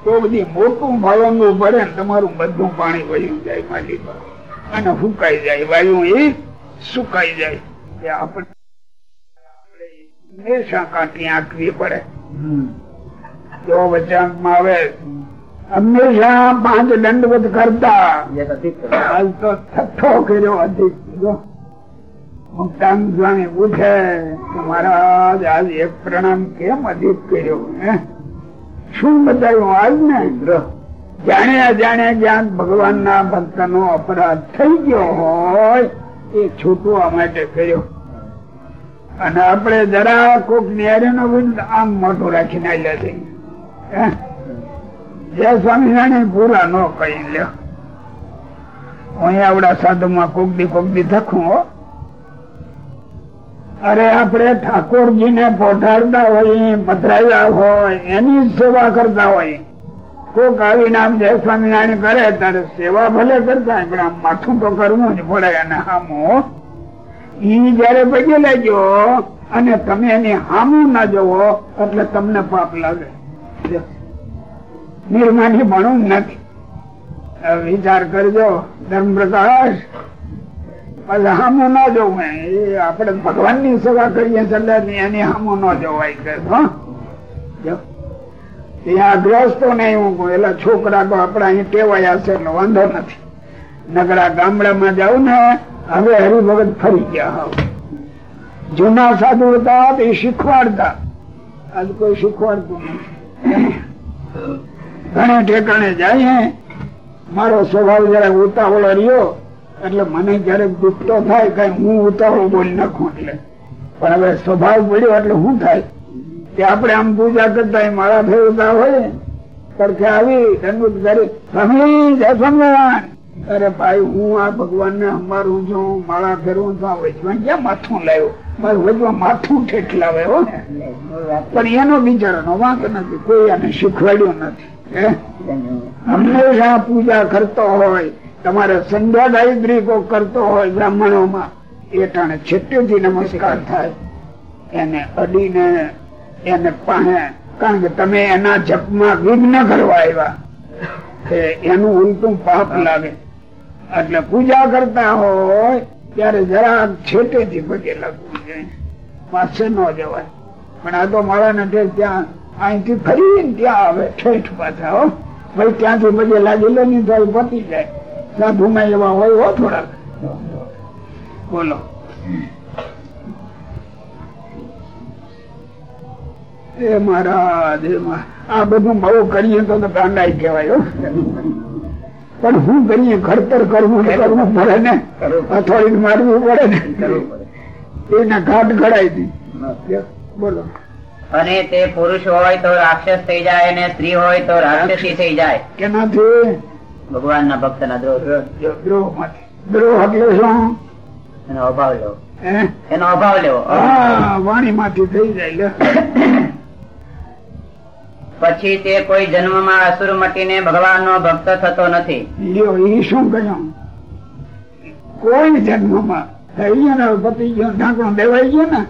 તો બધી મોટું ભાવંગું પડે ને તમારું બધું પાણી વહ્યું જાય પર અને સુકાઈ જાય, વાયુ એ સુકાઈ જાય. એ આપણે હંમેશા કાંટી આંકવી પડે. જો વચ્ચાંકમાં આવે હંમેશા પાંચ દંડવત કરતા આજ તો છઠ્ઠો કર્યો અધિક. મુક્તાન સ્વામી પૂછે કે મહારાજ આજ એક પ્રણામ કેમ અધિક કર્યો? હે? શું બતાવ્યું આજ ને? જાણ્યા જાણ્યા જ્યાં ભગવાન ના ભક્ત નો અપરાધ થઈ ગયો હોય એ છૂટવા માટે કર્યો. અને આપણે જરા કોક નો આમ મોટું રાખીને આવ્યા છે હે? જય સ્વામિનારાયણ પૂરા ન કહી લ્યો. હું આવડા સાધુ માં કોક દી કોક હો. અરે આપણે ઠાકોરજી ને પોઢાડતા હોય પધરાવ્યા હોય, એની સેવા કરતા હોય કોક આવી નામ જય સ્વામિનારાયણ કરે ત્યારે સેવા ભલે કરતા પણ આમ માથું તો કરવું જ પડે અને હામો. ઈ જયારે પગે લેજો અને તમે એની હામું ના જવો, એટલે તમને પાપ લાગે. નિર્માની ભણવું નથી. વિચાર કરજો ધર્મ પ્રકાશ પછી હામું ના જોવું આપણે ભગવાનની સેવા કરીએ એટલે એની હામું ન જવાય કે? જો. ત્યાં ગ્રસ્તો નહીં કહું એટલે છોકરા તો આપડા અહીં ટેવાયા છે, એટલે વાંધો નથી. નગરા ગામડામાં જાઉં ને, હવે હરિભગત ફરી ગયા હાવ. જૂના સાધુ હતા તે શીખવાડતા. આજ કોઈ શીખવાડતું નથી. ઘણા ઠેકાણે જાય મારો સ્વભાવ જરા ઉતાવળો રહ્યો, એટલે મને ક્યારેક દુખતો થાય, કઈ હું ઉતાવળો બોલી નાખું એટલે. પણ હવે સ્વભાવ પડ્યો એટલે શું થાય? કે આપણે આમ પૂજા કરતા માળા ફેરવતા હોય, પડખે આવી દંડવત અરે ભાઈ, હું આ ભગવાન ને અમારું છું માળા ફેરવું તો આ વચમાં ક્યાં માથું લાવ્યો? માથું ઠેઠલાવે પણ એનો બિચારાનો વાંક નથી, કોઈ એને શીખવાડ્યું નથી? હંમેશા પૂજા કરતો હોય, તમારે સંધ્યા કોક કરતો હોય બ્રાહ્મણોમાં, એ ટાણે છેટેથી નમસ્કાર થાય, એને અડીને એને પાસે. કારણ કે તમે એના જપમાં વિઘ્ન કરવા આવ્યા. એનું ઉલટું પાપ લાગે. એટલે પૂજા કરતા હોય, ત્યારે જરા છેટેથી પગે લાગવું જોઈએ. પાસે ન જવાય. પણ આ તો મારા નથી ત્યાં, અહીંથી ફરી ત્યાં આવે, ઠેઠ પાછા, હો. ભાઈ, ત્યાંથી પગે લાગેલો નહીં તો પતી જાય. સાધુમાં એવા હોય, હો, થોડાક. બોલો. એ મહારાજ આ બધું બહુ કરીએ તો ગાંડાઈ કહેવાય પણ હું કરીએ ઘડતર કરવું કરવું પડે ને. અથોડી મારવું પડે ને. એને ઘાટ ઘડાઈ દી. બોલો. અને તે પુરુષ હોય તો રાક્ષસ થઈ જાય અને સ્ત્રી હોય તો રાક્ષસી થઈ જાય. કેનાથી? ભગવાન ના ભક્ત ના દ્રોહ. દ્રોહમાંથી દ્રોહ એટલે શું? એનો અભાવ લેવો? એનો અભાવ લેવો. વાણી માંથી થઈ જાય. પછી તે કોઈ જન્મમાં અસુર મટીને ભગવાન નો ભક્ત થતો નથી. શું કહ્યું કોઈ જન્મમાં પતિ ગયો ઢાંકણું દેવાઈ ગયો ને?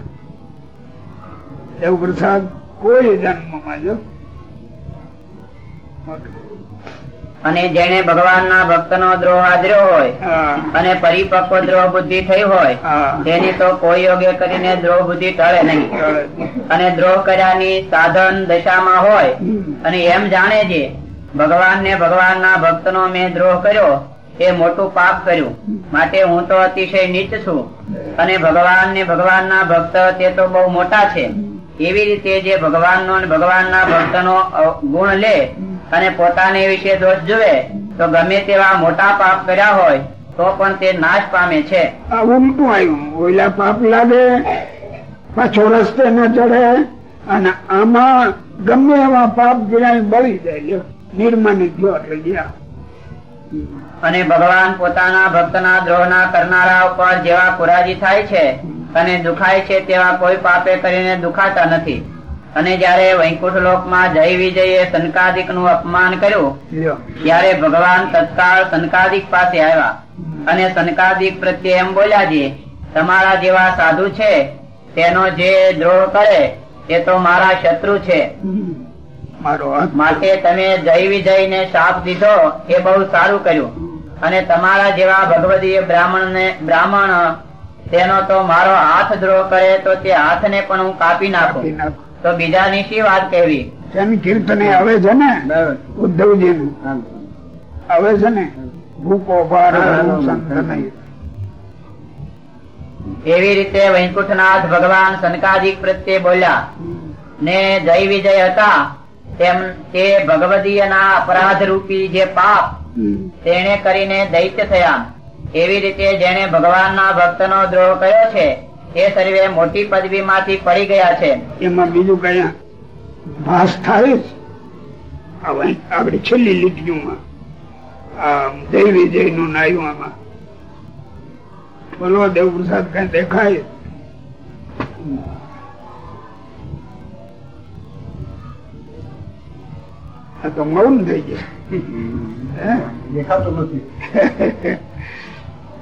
એવું પ્રસાદ કોઈ જન્મમાં જો. અને જેને ભગવાનના ભક્તનો દ્રોહ આદર્યો હોય અને પરિપક્વ દ્રોહ બુદ્ધિ થઈ હોય તેની તો કોઈ યોગ્ય કરીને દ્રોહ બુદ્ધિ ટળે નહીં. અને દ્રોહ કર્યાની સાધન દશામાં હોય અને એમ જાણે છે ભગવાન ને ભગવાન ના ભક્ત નો મેં દ્રોહ કર્યો એ મોટું પાપ કર્યું. માટે હું તો અતિશય નીચ છું. અને ભગવાન ને ભગવાનના ભક્ત તે તો બહુ મોટા છે. એવી રીતે જે ભગવાનનો અને ભગવાનના ભક્તનો ગુણ લે અને પોતાને વિશે દોષ જુએ તો ગમે તેવા મોટા પાપ કર્યા હોય તો પણ તે નાશ પામે છે. આ આવ્યું. ઓલા પાપ લાગે પાછો રસ્તે ન ચડે અને આમાં ગમે એવા પાપ કર્યા બળી જાય. નિર્માણિત એટલે અને ભગવાન પોતાના ભક્તના દ્રોહના કરનારા ઉપર જેવા કુરાજી થાય છે અને દુખાય છે તેવા કોઈ પાપે કરીને દુખાતા નથી. અને જયારે વૈકુંઠ લોકમાં જય વિજયે સનકાદિકનું અપમાન કર્યું ત્યારે ભગવાન તત્કાળ સનકાદિક પાસે આવ્યા. અને સનકાદિક પ્રત્યે એમ બોલ્યા છે તમારા જેવા સાધુ છે તેનો જે દ્રોહ કરે તે તો મારા શત્રુ છે. માટે તમે જય વિજય ને શાપ દીધો એ બહુ સારું કર્યું. અને તમારા જેવા ભગવદીય બ્રાહ્મણ ને બ્રાહ્મણ તેનો તો મારો હાથ દ્રોહ કરે તો તે હાથને પણ હું કાપી નાખું. તો બીજાની શી વાત કહેવી? કીર્તને આવે છે ને ઉદ્ધવજી નું આવે છે ને ભૂકો ભાર. એવી રીતે વૈકુંઠનાથ ભગવાન સનકાદિક પ્રત્યે બોલ્યા ને જય વિજય હતા તેમ તે ભગવદીયના અપરાધ રૂપી જે પાપ તેને કરીને દૈત્ય થયા. એવી રીતે જેને ભગવાનના ભક્તનો દ્રોહ કર્યો છે એ સર્વે મોટી પદવી માંથી પડી ગયા છે. એમાં બીજું કયા ભાસ થાય આપડી છેલ્લી લીટીઓમાં આ દેવી જય નું નાયું આમાં. બોલો દેવ પ્રસાદ કઈ દેખાય. આ તો મૌન થઈ ગયા. દેખાતું નથી.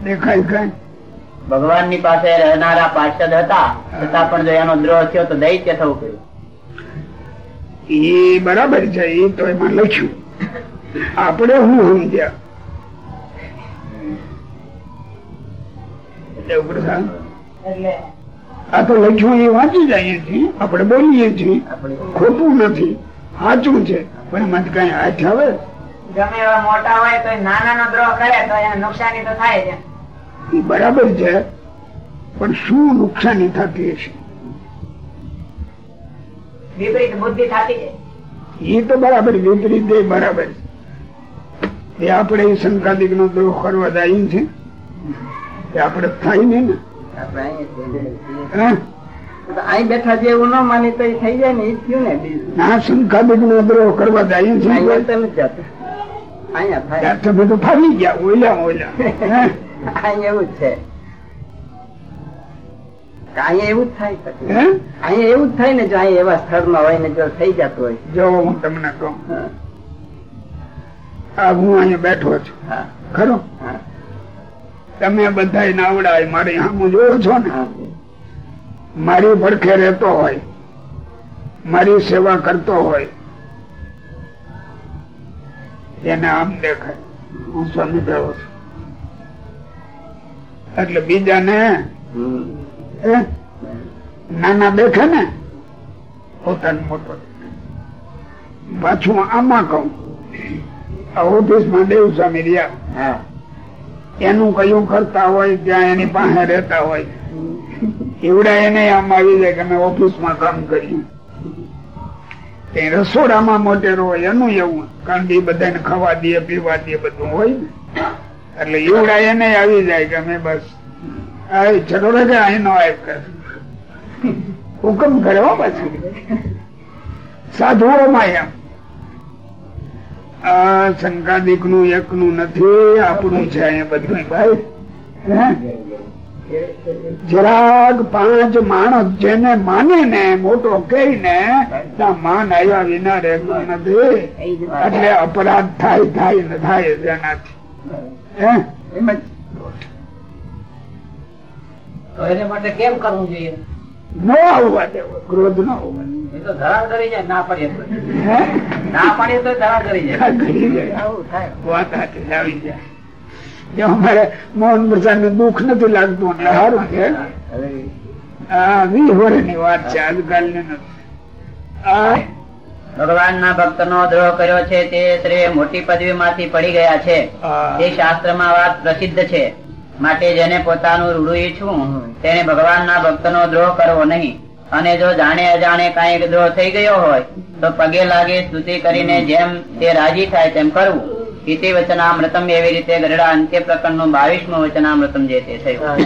દેખાય કઈ ભગવાનની પાસે રહેનારા પાર્ષદ હતા છતાં પણ જો એનો દ્રોહ થયો તો દૈત્ય થવું પડ્યું. એ બરાબર છે એ તો એમાં લખ્યું. આપણે હું સમજ્યા આ તો લખ્યું એ વાંચી જઈએ છીએ આપણે બોલીએ છીએ. ખોટું નથી. સાચું છે. પણ એમાંથી કઈ હાથ આવે? ગમે એવા મોટા હોય તો નાના નો દ્રોહ કરે તો એને નુકસાની તો થાય છે એ બરાબર છે પણ શું નુકસાની થતી હશે? વિપરીત બુદ્ધિ થતી છે. એ તો બરાબર વિપરીત બરાબર. એ આપણે શંકાદિક નો દ્રોહ કરવા જાય છે. એ આપણે થાય નહીં ને. અહીં બેઠા જે એવું ન માની તો થઈ જાય ને એ થયું ને ના શંકાદિક નો દ્રોહ કરવા જાય છે. અહીંયા ફાવી ગયા ઓલા ઓલા હે? અહીંયા એવું જ છે. અહીંયા એવું જ થાય અહીંયા એવું જ થાય ને જો અહીંયા એવા સ્થળમાં હોય ને જો થઈ જતું હોય. જો હું તમને કહું. આ હું અહીંયા બેઠો છું. ખરો? તમે બધા નાવડાય મારી સામું જોયો છો ને. મારી પડખે રહેતો હોય મારી સેવા કરતો હોય એને આમ દેખાય. હું સ્વામી ભેળો છું. એટલે બીજાને નાના દેખે ને પોતાનો મોટો. પાછું આમાં કહું ઓફિસમાં દેવ સ્વામી રહ્યા એનું કયું કરતા હોય ત્યાં એની પાસે રહેતા હોય. એવડા એને આમ આવી જાય કે અમે ઓફિસમાં કામ કર્યું તે રસોડામાં મોટેરો હોય એનું એવું. કારણ કે બધાને ખાવા દે પીવા દે બધું હોય ને. એટલે ઈવડા એને આવી જાય કે અમે બસ. જરૂર ચલો રે અહીં નો આવ કર. હુકમ કરે પછી. સાધુઓમાં એમ. આ શંકાદિકનું એક નું નથી આપણું છે અહીંયા બધું ભાઈ. જરાક પાંચ માણસ જેને માને ને મોટો કહી ને માન આવ્યા વિના રહેતું નથી. જ. એટલે અપરાધ થાય થાય ને થાય જ એનાથી. હે? એમ જ. તો એને માટે કેમ કરવું જોઈએ? ન આવવા દેવો ક્રોધ ન આવવા એ તો ધરાર કરી જાય ના પાડીએ તો. ના પાડીએ તો ધરાર કરી જાય. કરી જાય. આવું થાય. વાત જ આવી જાય. અમારે મોહન પ્રસાદ ને દુઃખ નથી લાગતું એટલે સારું છે. આ વીસ વર્ષની વાત છે આજકાલની નથી. આ ભગવાન ના ભક્ત નો દ્રોહ કર્યો છે તે શ્રેય મોટી પદવી માંથી પડી ગયા છે તે શાસ્ત્રમાં વાત પ્રસિદ્ધ છે માટે જેને પોતાનું રૂડું ઈચ્છવું તેને ભગવાન ના ભક્ત નો દ્રોહ કરવો નહીં અને જો જાણે અજાણે કાંઈક દ્રોહ થઈ ગયો હોય તો પગે લાગે સ્તુતિ કરીને જેમ તે રાજી થાય તેમ કરવું ઇતિ વચનામૃતમ એવી રીતે ગરડા અંત્ય પ્રકરણનું બાવીસમું વચનામૃતમ જે તે થયું